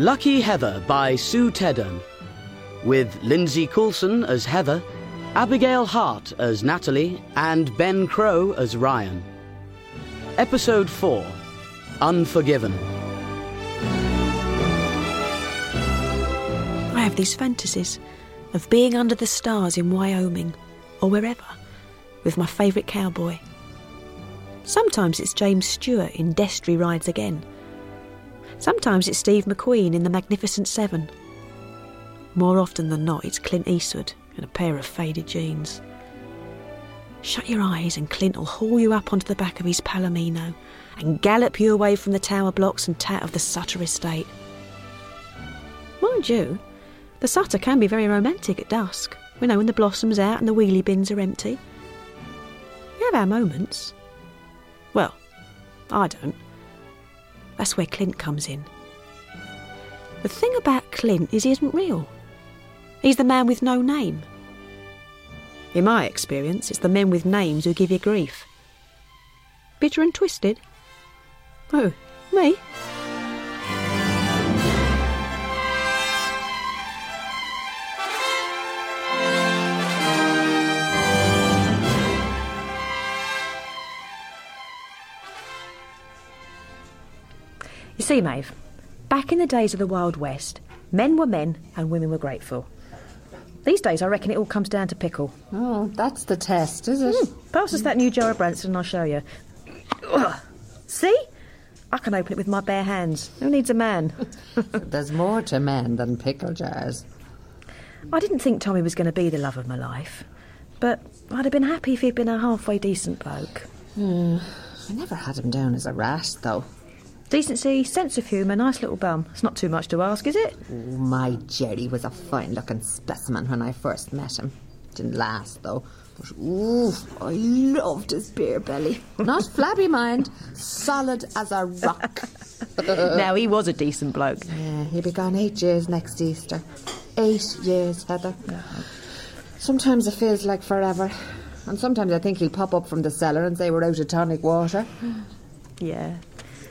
Lucky Heather by Sue Teddern, with Lindsey Coulson as Heather, Abigail Hart as Natalie, and Ben Crow as Ryan. Episode 4 Unforgiven. I have these fantasies of being under the stars in Wyoming or wherever with my favourite cowboy. Sometimes it's James Stewart in Destry Rides Again. Sometimes it's Steve McQueen in The Magnificent Seven. More often than not, it's Clint Eastwood in a pair of faded jeans. Shut your eyes and Clint will haul you up onto the back of his Palomino and gallop you away from the tower blocks and tat of the Sutter estate. Mind you, the Sutter can be very romantic at dusk, you know, when the blossom's out and the wheelie bins are empty. We have our moments. Well, I don't. That's where Clint comes in. The thing about Clint is he isn't real. He's the man with no name. In my experience, it's the men with names who give you grief. Bitter and twisted? Oh, Me? See, Maeve, back in the days of the Wild West, men were men and women were grateful. These days, I reckon it all comes down to pickle. Oh, that's the test, is it? Hmm. Pass us that new jar of Branston and I'll show you. Ugh. See? I can open it with my bare hands. Who needs a man? There's more to men than pickle jars. I didn't think Tommy was going to be the love of my life, but I'd have been happy if he'd been a halfway decent bloke. Hmm. I never had him down as a rat, though. Decency, sense of humour, a nice little bum. It's not too much to ask, is it? Oh, my Jerry was a fine looking specimen when I first met him. Didn't last, though. But, ooh, I loved his beer belly. Not flabby, mind. Solid as a rock. now, he was a decent bloke. Yeah, he'll be gone eight years next Easter. Eight years, Heather. Uh-huh. Sometimes it feels like forever. And sometimes I think he'll pop up from the cellar and say we're out of tonic water. Yeah.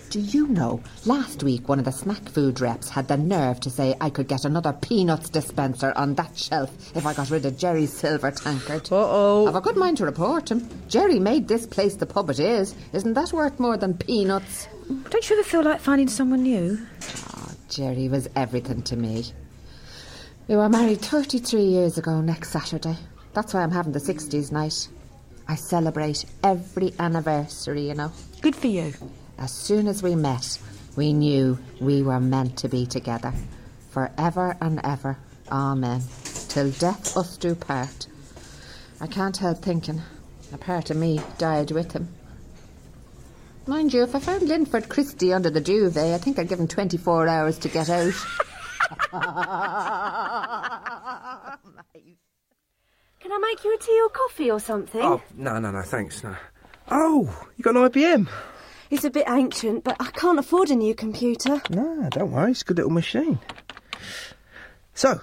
Do you know, last week one of the snack food reps had the nerve to say I could get another peanuts dispenser on that shelf if I got rid of Jerry's silver tankard. Uh-oh. I've a good mind to report him. Jerry made this place the pub it is. Isn't that worth more than peanuts? Don't you ever feel like finding someone new? Oh, Jerry was everything to me. We were married 33 years ago next Saturday. That's why I'm having the 60s night. I celebrate every anniversary, you know. Good for you. As soon as we met, we knew we were meant to be together. Forever and ever. Amen. Till death us do part. I can't help thinking a part of me died with him. Mind you, if I found Linford Christie under the duvet, I think I'd give him 24 hours to get out. Can I make you a tea or coffee or something? Oh, no, no, no, thanks, no. Oh, you got an IBM? It's a bit ancient, but I can't afford a new computer. No, don't worry, it's a good little machine. So,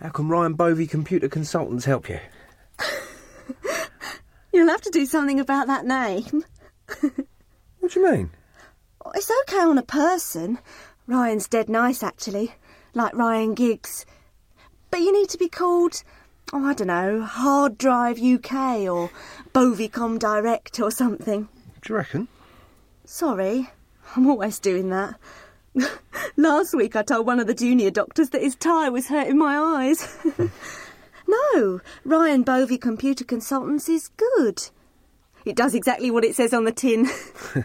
how can Ryan Bovey Computer Consultants help you? You'll have to do something about that name. What do you mean? It's okay on a person. Ryan's dead nice, actually. Like Ryan Giggs. But you need to be called, oh, I don't know, Hard Drive UK or Bovicom Direct or something. Do you reckon? Sorry, I'm always doing that. Last week I told one of the junior doctors that his tie was hurting my eyes. no, Ryan Bovey Computer Consultants is good. It does exactly what it says on the tin.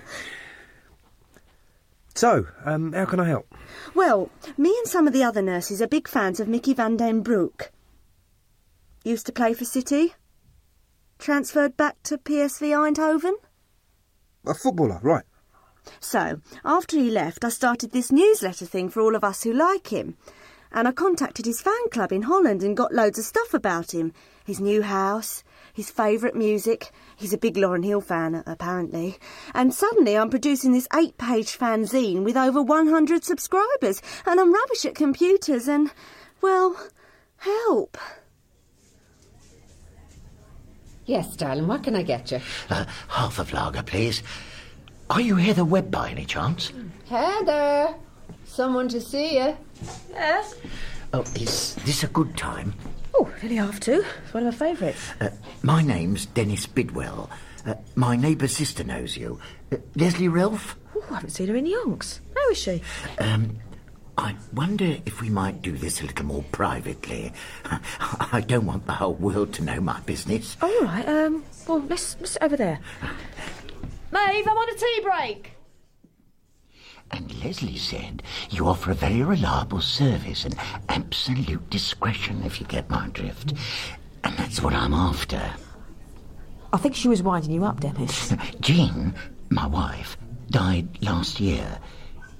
So, um, how can I help? well, me and some of the other nurses are big fans of Mickey van den Broek. Used to play for City. Transferred back to PSV Eindhoven. A footballer, right. So, after he left, I started this newsletter thing for all of us who like him. And I contacted his fan club in Holland and got loads of stuff about him. His new house, his favourite music. He's a big Lauryn Hill fan, apparently. And suddenly I'm producing this eight page fanzine with over 100 subscribers. And I'm rubbish at computers and, well, help. Yes, darling, what can I get you? Uh, half a vlogger, please. Are you Heather Webb by any chance? Heather! Someone to see you. Yes. Oh, is this a good time? Oh, nearly half two. It's one of my favourites. Uh, my name's Dennis Bidwell. Uh, my neighbour's sister knows you. Uh, Leslie Relf? Oh, I haven't seen her in yonks. How is she? Um, I wonder if we might do this a little more privately. I don't want the whole world to know my business. All right. Um. Well, let's, let's sit over there. Maeve, I'm on a tea break. And Leslie said you offer a very reliable service and absolute discretion, if you get my drift. And that's what I'm after. I think she was winding you up, Dennis. Jean, my wife, died last year.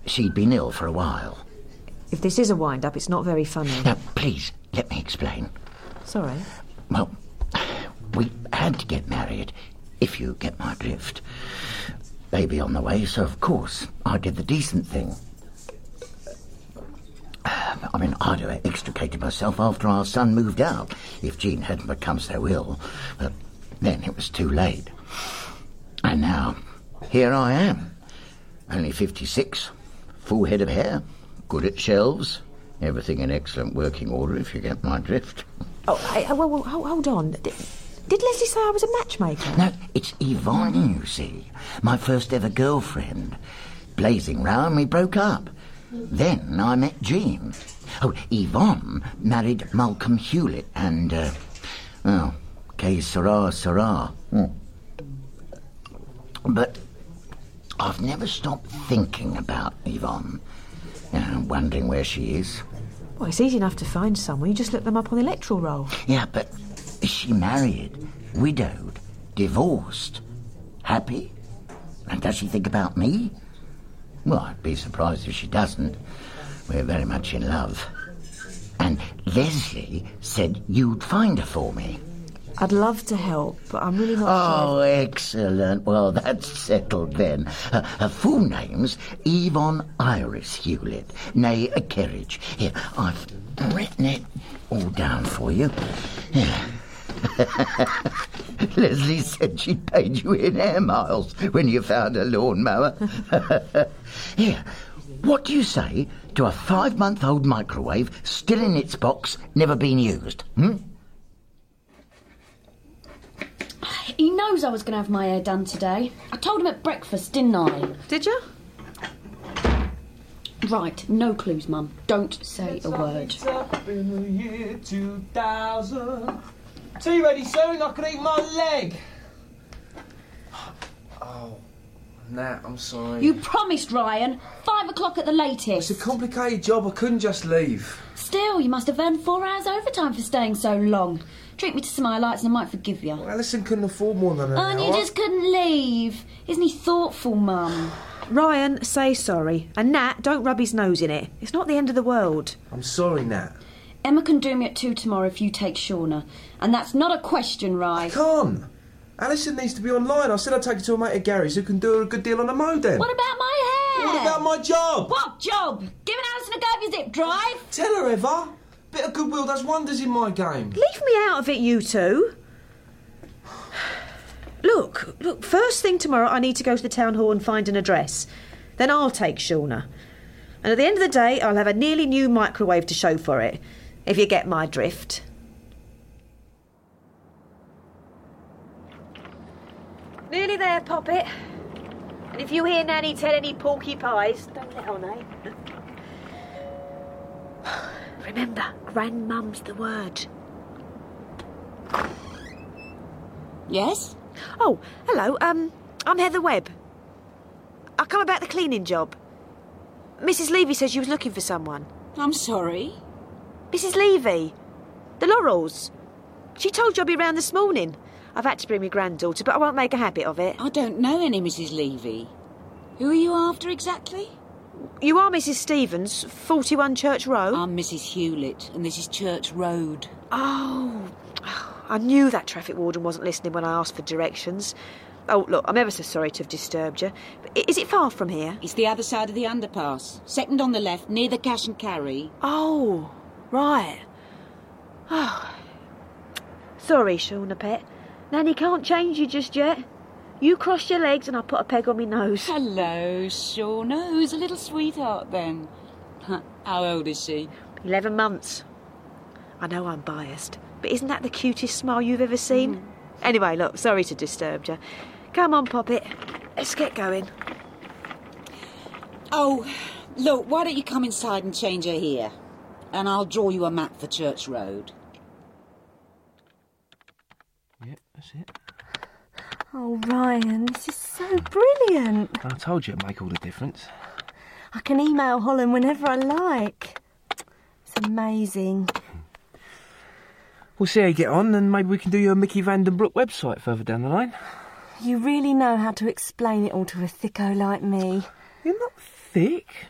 She'd been ill for a while. If this is a wind up, it's not very funny. Now, please, let me explain. Sorry. Well, we had to get married, if you get my drift. Baby on the way, so of course I did the decent thing. I mean, I'd have extricated myself after our son moved out if Jean hadn't become so ill. But then it was too late. And now, here I am. Only 56, full head of hair, good at shelves, everything in excellent working order, if you get my drift. Oh, hey, uh, well, well, hold, hold on. Did, Leslie say I was a matchmaker? No, it's Yvonne, you see. My first ever girlfriend. Blazing round, we broke up. Then I met Jean. Oh, Yvonne married Malcolm Hewlett and, uh, well, que sera, sera. Hmm. But I've never stopped thinking about Yvonne. You know, wondering where she is. Well, it's easy enough to find someone. You just look them up on the electoral roll. Yeah, but is she married, widowed, divorced, happy? And does she think about me? Well, I'd be surprised if she doesn't. We're very much in love. And Leslie said you'd find her for me. I'd love to help, but I'm really not Oh, excellent. Well, that's settled then. Her, her full name's Yvonne Iris Hewlett, nay, a Kerridge. Here, I've written it all down for you. Here. Leslie said she'd paid you in air miles when you found a lawnmower. Here, what do you say to a five month old microwave still in its box, never been used? Hmm? He knows I was going to have my hair done today. I told him at breakfast, didn't I? Did you? Right, no clues, Mum. Don't say a word. Up in the year 2000. Tea ready soon, I could eat my leg. Oh, Nat, I'm sorry. You promised, Ryan. Five o'clock at the latest. It's a complicated job, I couldn't just leave. Still, you must have earned four hours overtime for staying so long. Treat me to some highlights and I might forgive you. Well, Alison couldn't afford more than an And you just couldn't leave. Isn't he thoughtful, Mum? Ryan, say sorry. And Nat, don't rub his nose in it. It's not the end of the world. I'm sorry, Nat. Emma can do me at two tomorrow if you take Shauna. And that's not a question, Ryan. Can't. Alison needs to be online. I said I'd take her to a mate of Gary's who can do her a good deal on a modem. What about my hair? What about my job? What job? Giving Alison a go of your zip drive? Tell her, Eva. Bit of goodwill does wonders in my game. Leave me out of it, you two. Look, look, first thing tomorrow I need to go to the town hall and find an address. Then I'll take Shauna. And at the end of the day, I'll have a nearly new microwave to show for it, if you get my drift. Nearly there, Poppet. And if you hear Nanny tell any porky pies, don't let on, eh? Remember, grandmum's the word. Yes? Oh, hello. Um, I'm Heather Webb. I come about the cleaning job. Mrs. Levy says you was looking for someone. I'm sorry. Mrs. Levy, the Laurels. She told you I'd be round this morning. I've had to bring my granddaughter, but I won't make a habit of it. I don't know any Mrs. Levy. Who are you after exactly? You are Mrs. Stevens, 41 Church Row. I'm Mrs. Hewlett, and this is Church Road. oh, I knew that traffic warden wasn't listening when I asked for directions. Oh, look, I'm ever so sorry to have disturbed you. But is it far from here? It's the other side of the underpass. Second on the left, near the cash and carry. Oh, right. Oh. Sorry, Shauna Pet. Nanny can't change you just yet. You cross your legs and I'll put a peg on my nose. Hello, Shauna. Who's a little sweetheart then? How old is she? Eleven months. I know I'm biased, but isn't that the cutest smile you've ever seen? Mm. Anyway, look, sorry to disturb you. Come on, Poppet. Let's get going. Oh, look, why don't you come inside and change her here? And I'll draw you a map for Church Road. Yep, that's it. Oh, Ryan, this is so brilliant. I told you it'd make all the difference. I can email Holland whenever I like. It's amazing. We'll see how you get on, and maybe we can do your Mickey van den Broek website further down the line. You really know how to explain it all to a thicko like me. You're not thick.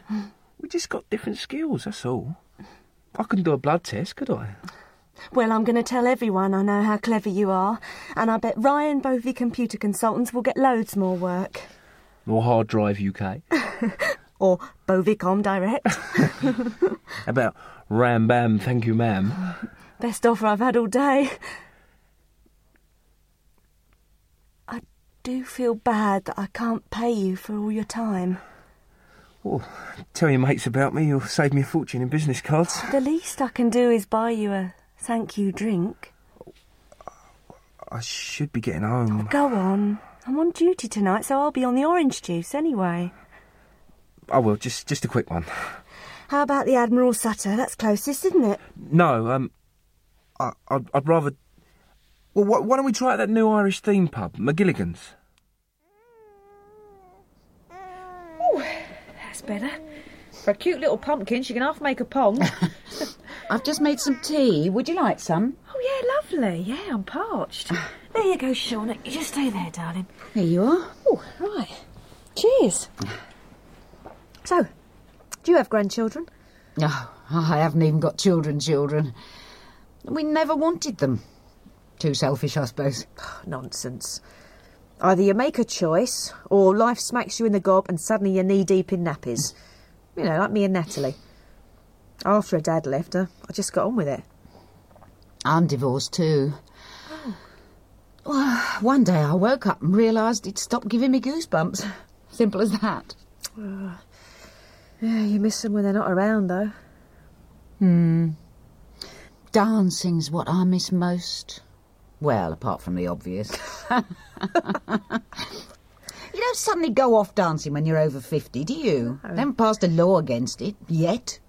We just got different skills, that's all. I couldn't do a blood test, could I? Well, I'm going to tell everyone I know how clever you are, and I bet Ryan Bovey Computer Consultants will get loads more work. Or Hard Drive UK. Or Bovicom Direct. About Ram Bam, thank you, ma'am? Best offer I've had all day. I do feel bad that I can't pay you for all your time. Oh, tell your mates about me, you'll save me a fortune in business cards. The least I can do is buy you a thank you drink. I should be getting home. Go on. I'm on duty tonight, so I'll be on the orange juice anyway. I will, just just a quick one. How about the Admiral Sutter? That's closest, isn't it? No, um, I, I'd, I'd rather. Well, why, why don't we try out that new Irish theme pub, McGilligan's? Better. For a cute little pumpkin, she can half make a pong. I've just made some tea. Would you like some? oh, yeah, lovely. Yeah, I'm parched. there you go, Shauna. You just stay there, darling. Here you are. Oh, right. Cheers. So, do you have grandchildren? Oh, I haven't even got children, children. We never wanted them. Too selfish, I suppose. Nonsense. Either you make a choice, or life smacks you in the gob and suddenly you're knee deep in nappies. You know, like me and Natalie. After her dad left her, I just got on with it. I'm divorced too. Well, one day I woke up and realised he'd stopped giving me goosebumps. Simple as that. Yeah, you miss them when they're not around, though. Hmm. Dancing's what I miss most. Well, apart from the obvious. you don't suddenly go off dancing when you're over 50, do you? They haven't passed a law against it, yet.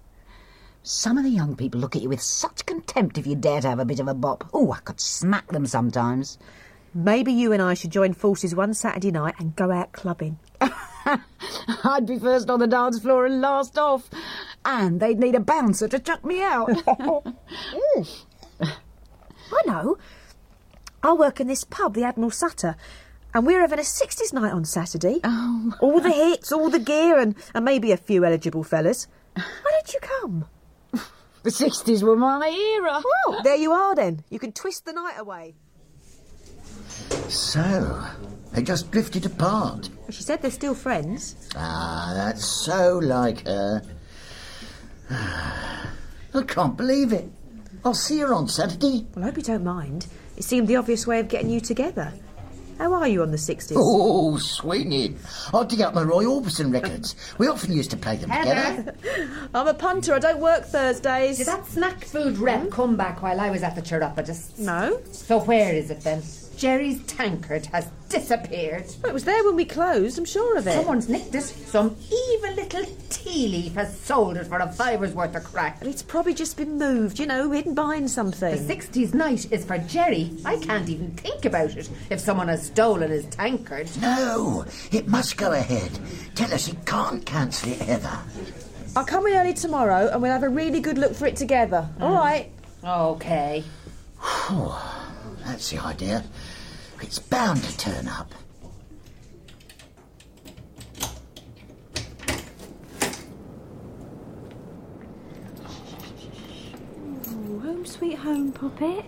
Some of the young people look at you with such contempt if you dare to have a bit of a bop. Oh, I could smack them sometimes. Maybe you and I should join forces one Saturday night and go out clubbing. I'd be first on the dance floor and last off. And they'd need a bouncer to chuck me out. I know. I work in this pub, the Admiral Sutter, and we're having a 60s night on Saturday. Oh. All the hits, all the gear, and, and maybe a few eligible fellas. Why don't you come? the 60s were my era. Well, there you are then. You can twist the night away. So, they just drifted apart. She said they're still friends. Ah, that's so like her. I can't believe it. I'll see her on Saturday. Well, I hope you don't mind. It seemed the obvious way of getting you together. How are you on the 60s? Oh, swinging. I'll dig up my Roy Orbison records. We often used to play them together. I'm a punter. I don't work Thursdays. Did that snack food rep come back while I was at the Chiropodist? No. So where is it then? Jerry's tankard has disappeared. Well, it was there when we closed. I'm sure of it. Someone's nicked it. Some evil little tea leaf has sold it for a fiver's worth of crack. It's probably just been moved, you know, hidden behind something. The 60s night is for Jerry. I can't even think about it if someone has stolen his tankard. No, it must go ahead. Tell us he can't cancel it, Heather. I'll come in early tomorrow and we'll have a really good look for it together. All right. Okay. That's the idea. It's bound to turn up. Oh, home sweet home, Poppet.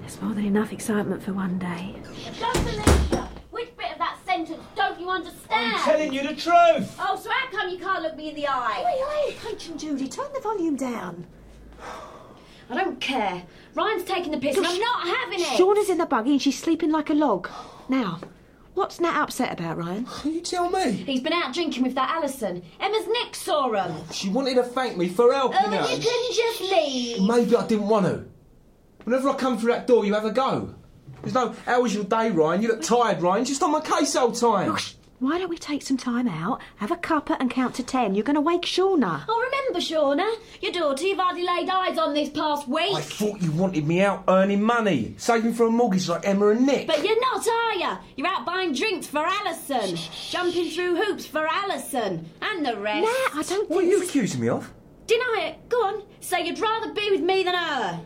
That's more than enough excitement for one day. Just Alicia, which bit of that sentence don't you understand? I'm telling you the truth! Oh, so how come you can't look me in the eye? Hey, hey, Punch and Judy, turn the volume down. I don't care. Ryan's taking the piss and I'm not having it. Shauna's in the buggy and she's sleeping like a log. Now, What's Nat upset about, Ryan? You tell me. He's been out drinking with that Alison. Emma's Nick saw him. She wanted to thank me for helping Oh, her. and you couldn't just leave. Maybe I didn't want to. Whenever I come through that door, you have a go. There's no, how was your day, Ryan? You look tired, Ryan. Just on my case all time. Why don't we take some time out, have a cuppa and count to ten? You're going to wake Shauna. Oh, remember, Shauna? Your daughter you've hardly laid eyes on this past week. I thought you wanted me out earning money, saving for a mortgage like Emma and Nick. But you're not, are you? You're out buying drinks for Alison, jumping through hoops for Alison, and the rest. Nat, I don't What are you accusing me of? Deny it. Go on. Say you'd rather be with me than her.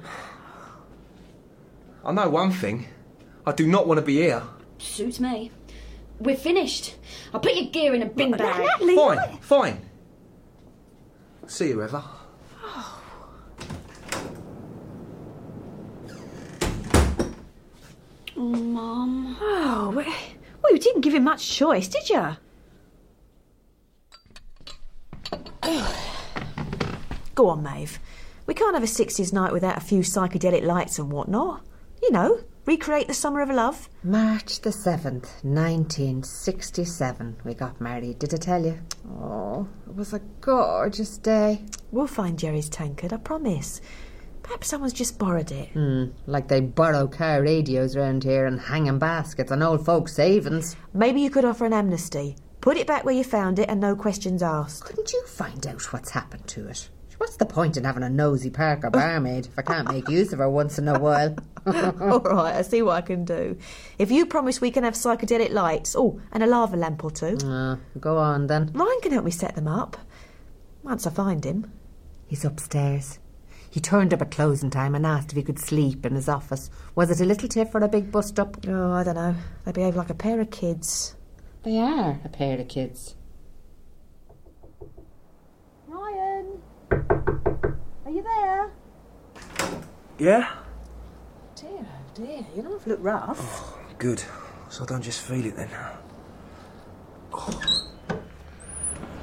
I know one thing. I do not want to be here. Suits me. We're finished. I'll put your gear in a bin bag. Natalie, Fine, fine. See you ever. Oh, Mum. Oh, well, well, you didn't give him much choice, did you? Go on, Maeve. We can't have a 60s night without a few psychedelic lights and whatnot. You know, recreate the summer of love. March the 7th, 1967, we got married. Did I tell you? Oh, it was a gorgeous day. We'll find Jerry's tankard, I promise. Perhaps someone's just borrowed it. Hmm, like they borrow car radios round here and hanging baskets on old folks' savings. Maybe you could offer an amnesty. Put it back where you found it and no questions asked. Couldn't you find out what's happened to it? What's the point in having a nosy Parker barmaid if I can't make use of her once in a while? All right, I see what I can do. If you promise we can have psychedelic lights, oh, and a lava lamp or two, Ah, go on then. Ryan can help me set them up. Once I find him. He's upstairs. He turned up at closing time and asked if he could sleep in his office. Was it a little tiff or a big bust up? Oh, I don't know. They behave like a pair of kids. They are a pair of kids. Ryan, are you there? Yeah? Dear, oh dear, you don't look rough. Oh, good. So I don't just feel it then.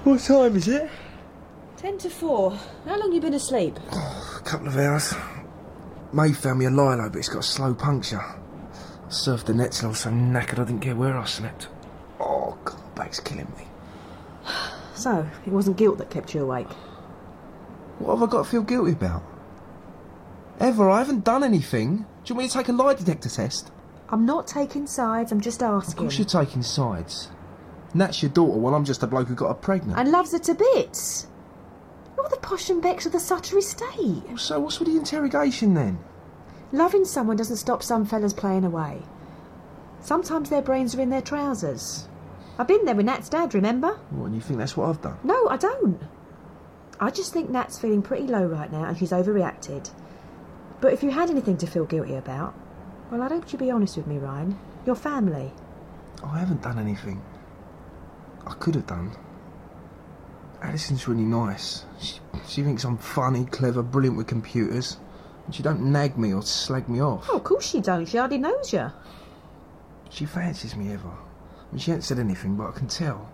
What time is it? Ten to four. How long you been asleep? Oh, a couple of hours. May found me a lilo, but it's got a slow puncture. I surfed the nets and I was so knackered I didn't care where I slept. Oh, God, my back's killing me. So, it wasn't guilt that kept you awake. What have I got to feel guilty about? Ever, I haven't done anything. Do you want me to take a lie detector test? I'm not taking sides, I'm just asking. Of asking. course you're taking sides. And that's your daughter while I'm just a bloke who got her pregnant. And loves her to bits. You're the posh and becks of the Sutter estate. So what's with the interrogation then? Loving someone doesn't stop some fellas playing away. Sometimes their brains are in their trousers. I've been there with Nat's dad, remember? What, and you think that's what I've done? No, I don't. I just think Nat's feeling pretty low right now and she's overreacted. But if you had anything to feel guilty about, well, I'd hope you'd be honest with me, Ryan. Your family. Oh, I haven't done anything. I could have done. Alison's really nice. She, she thinks I'm funny, clever, brilliant with computers. And she don't nag me or slag me off. Oh, of course she don't. She hardly knows you. She fancies me ever. I mean, she hasn't said anything, but I can tell.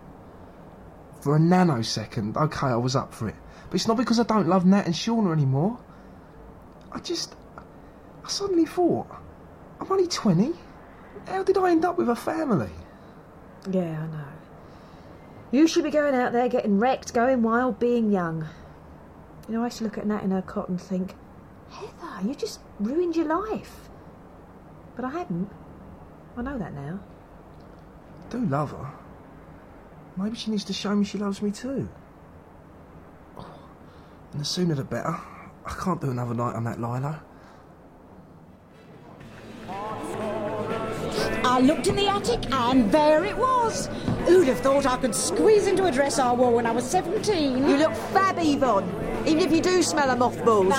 For a nanosecond, okay, I was up for it. But it's not because I don't love Nat and Shauna anymore. I just. I suddenly thought, I'm only 20. How did I end up with a family? Yeah, I know. You should be going out there getting wrecked, going wild, being young. You know, I used to look at Nat in her cot and think, Heather, you just ruined your life. But I hadn't. I know that now. I do love her. Maybe she needs to show me she loves me too. And the sooner the better. I can't do another night on that Lilo. I looked in the attic and there it was. Who'd have thought I could squeeze into a dress I wore when I was 17? You look fab, Yvonne. Even if you do smell a mothballs.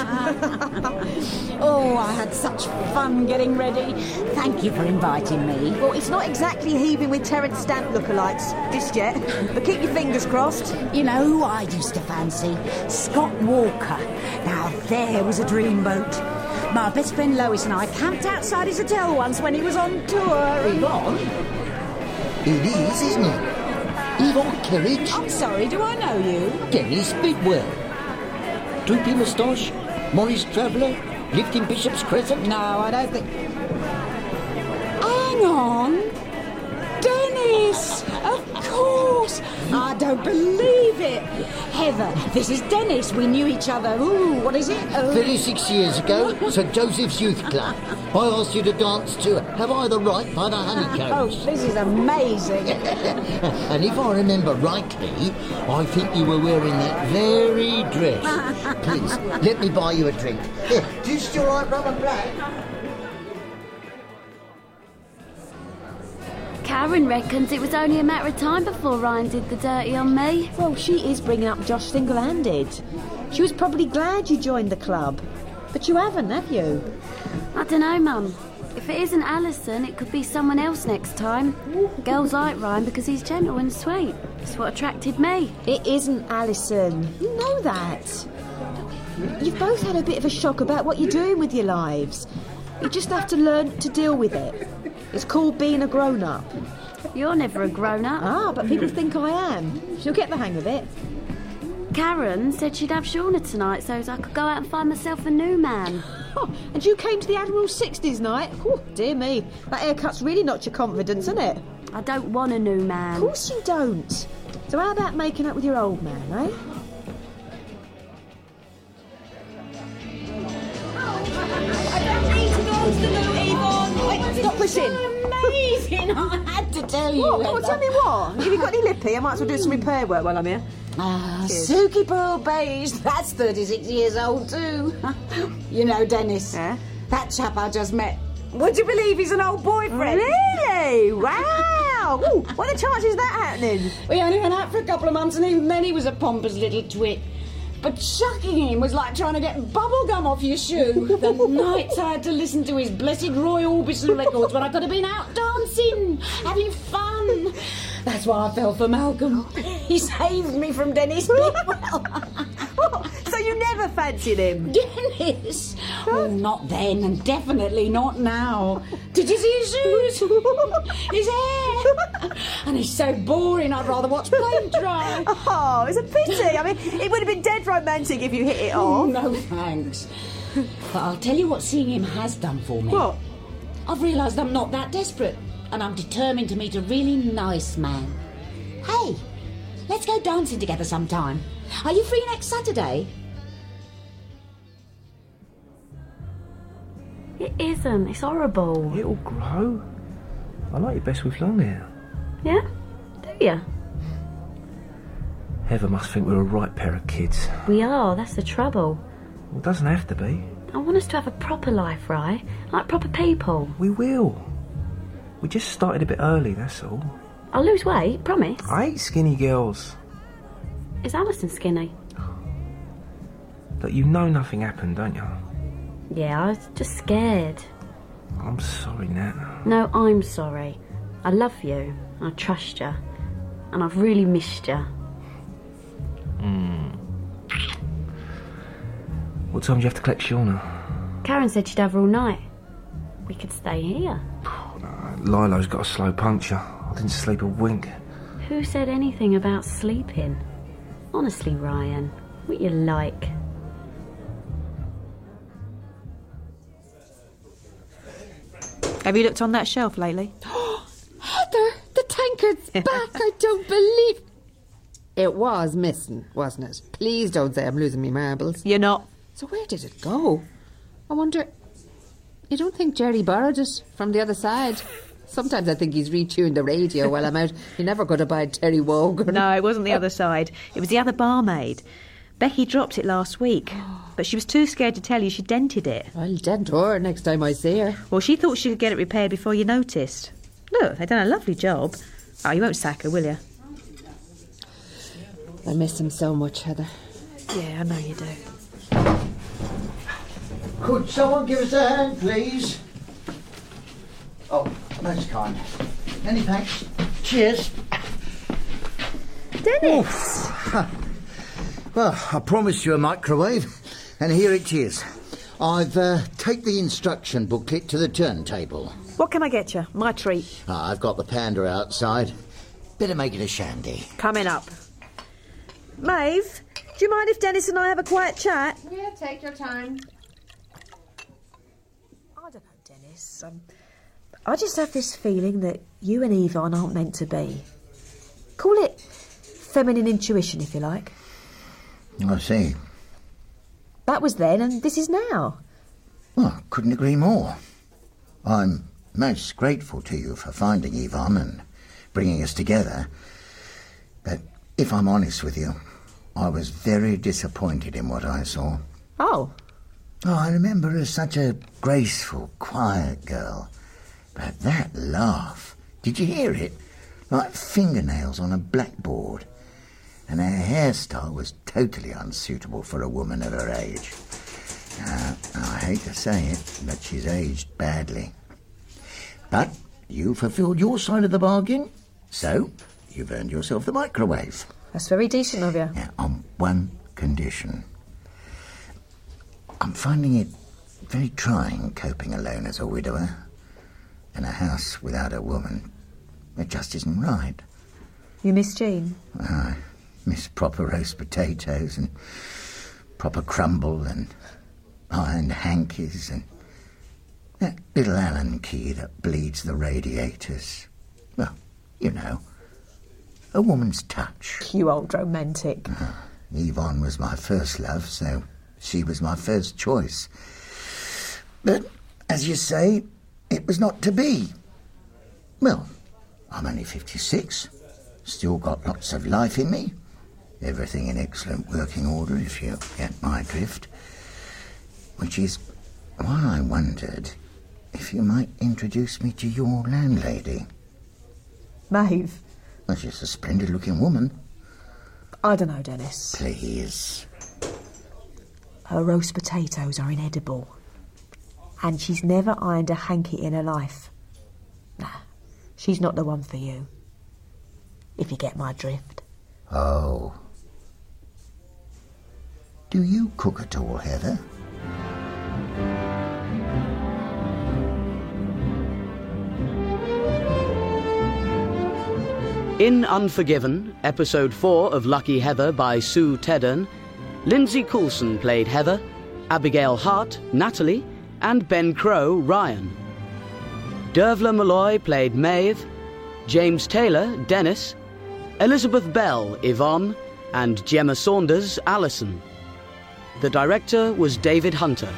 oh, I had such fun getting ready. Thank you for inviting me. well, it's not exactly heaving with Terence Stamp lookalikes just yet. But keep your fingers crossed. You know who I used to fancy? Scott Walker. Now there was a dreamboat. My best friend Lois and I camped outside his hotel once when he was on tour. Yvonne? It is, isn't it? Yvonne Kerridge? I'm sorry, do I know you? Dennis Bidwell. Droopy Moustache, Morris Traveller, lived in Bishop's Crescent? No, I don't think. Hang on! Dennis! Of course! I don't believe it. Heather, this is Dennis. We knew each other. Ooh, what is it? Oh, 36 years ago, St Joseph's Youth Club. I asked you to dance to Have I the Right by the oh, this is amazing. and if I remember rightly, I think you were wearing that very dress. Please, let me buy you a drink. Just your right rubber black. Karen reckons it was only a matter of time before Ryan did the dirty on me. Well, she is bringing up Josh single handed. She was probably glad you joined the club. But you haven't, have you? I don't know, Mum. If it isn't Alison, it could be someone else next time. Girls like Ryan because he's gentle and sweet. It's what attracted me. It isn't Alison. You know that. You've both had a bit of a shock about what you're doing with your lives. You just have to learn to deal with it. It's called being a grown up. You're never a grown up. Ah, but people think I am. She'll get the hang of it. Karen said she'd have Shauna tonight so I could go out and find myself a new man. Oh, and you came to the Admiral's 60s night? Oh, dear me. That haircut's really not your confidence, isn't it? I don't want a new man. Of course you don't. So how about making up with your old man, eh? Stop pushing. amazing. I had to tell you. What? Well, tell me what. Have you got any lippy? I might as well do some repair work while I'm here. Ah, Cheers. Suki Pearl Beige. That's 36 years old, too. you know, Dennis. Yeah? That chap I just met. Would you believe he's an old boyfriend? Really? Wow. Ooh, what are the chances of that happening? We only went out for a couple of months, and even then he was a pompous little twit. But chucking him was like trying to get bubblegum off your shoe. The nights I had to listen to his blessed Roy Orbison records when I could have been out dancing, having fun. That's why I fell for Malcolm. He saved me from Dennis Bidwell. You never fancied him? Dennis? Oh, not then, and definitely not now. Did you see his shoes? his hair? And he's so boring, I'd rather watch paint dry. Oh, it's a pity. I mean, it would have been dead romantic if you hit it oh, off. Oh, no thanks. But I'll tell you what seeing him has done for me. What? I've realised I'm not that desperate, and I'm determined to meet a really nice man. Hey, let's go dancing together sometime. Are you free next Saturday? It isn't. It's horrible. It'll grow. I like it best with long hair. Yeah? Do you? Heather must think we're a right pair of kids. We are. That's the trouble. Well, it doesn't have to be. I want us to have a proper life, right? Like proper people. We will. We just started a bit early, that's all. I'll lose weight, promise. I hate skinny girls. Is Alison skinny? But you know nothing happened, don't you? Yeah, I was just scared. I'm sorry, Nat. No, I'm sorry. I love you. I trust you. And I've really missed you. Hmm. What time do you have to collect Shauna? Karen said she'd have her all night. We could stay here. Lilo's got a slow puncture. I didn't sleep a wink. Who said anything about sleeping? Honestly, Ryan, what you like? Have you looked on that shelf lately? Heather, the tankard's back. I don't believe. It was missing, wasn't it? Please don't say I'm losing me marbles. You're not. So where did it go? I wonder. You don't think Jerry borrowed it from the other side? Sometimes I think he's retuned the radio while I'm out. He never could bought Terry Wogan. No, it wasn't the other side. It was the other barmaid. Becky dropped it last week, oh, but she was too scared to tell you she dented it. I'll dent her next time I see her. Well, she thought she could get it repaired before you noticed. Look, they've done a lovely job. Oh, you won't sack her, will you? I miss him so much, Heather. Yeah, I know you do. Could someone give us a hand, please? Oh, that's kind. Many thanks. Cheers. Dennis! Well, I promised you a microwave, and here it is. I've uh, take the instruction booklet to the turntable. What can I get you? My treat. Ah, I've got the panda outside. Better make it a shandy. Coming up. Maeve, do you mind if Dennis and I have a quiet chat? Yeah, take your time. I don't know, Dennis. Um, I just have this feeling that you and Yvonne aren't meant to be. Call it Feminine intuition, if you like. I see. That was then, and this is now. Well, couldn't agree more. I'm most grateful to you for finding Yvonne and bringing us together. But if I'm honest with you, I was very disappointed in what I saw. Oh, Oh, I remember her as such a graceful, quiet girl. But that laugh, did you hear it? Like fingernails on a blackboard. And her hairstyle was totally unsuitable for a woman of her age. Uh, I hate to say it, but she's aged badly. But you fulfilled your side of the bargain, so you've earned yourself the microwave. that's very decent of you. Yeah, on one condition. I'm finding it very trying coping alone as a widower. In a house without a woman. It just isn't right. You miss Jean? I miss proper roast potatoes and proper crumble and ironed hankies and that little Allen key that bleeds the radiators. Well, you know, a woman's touch. You old romantic. Uh-huh. Yvonne was my first love, so she was my first choice. But, as you say, it was not to be. Well, I'm only 56, still got lots of life in me, everything in excellent working order, if you get my drift. Which is why I wondered if you might introduce me to your landlady. Maeve? Well, she's a splendid looking woman. I don't know, Dennis. Please. Her roast potatoes are inedible. And she's never ironed a hanky in her life. Nah, she's not the one for you. If you get my drift. Oh. Do you cook at all, Heather? In Unforgiven, episode 4 of Lucky Heather by Sue Teddern, Lindsey Coulson played Heather, Abigail Hart, Natalie, and Ben Crow, Ryan. Derbhla Molloy played Maeve, James Taylor, Dennis, Elizabeth Bell, Yvonne, and Gemma Saunders, Alison. The director was David Hunter.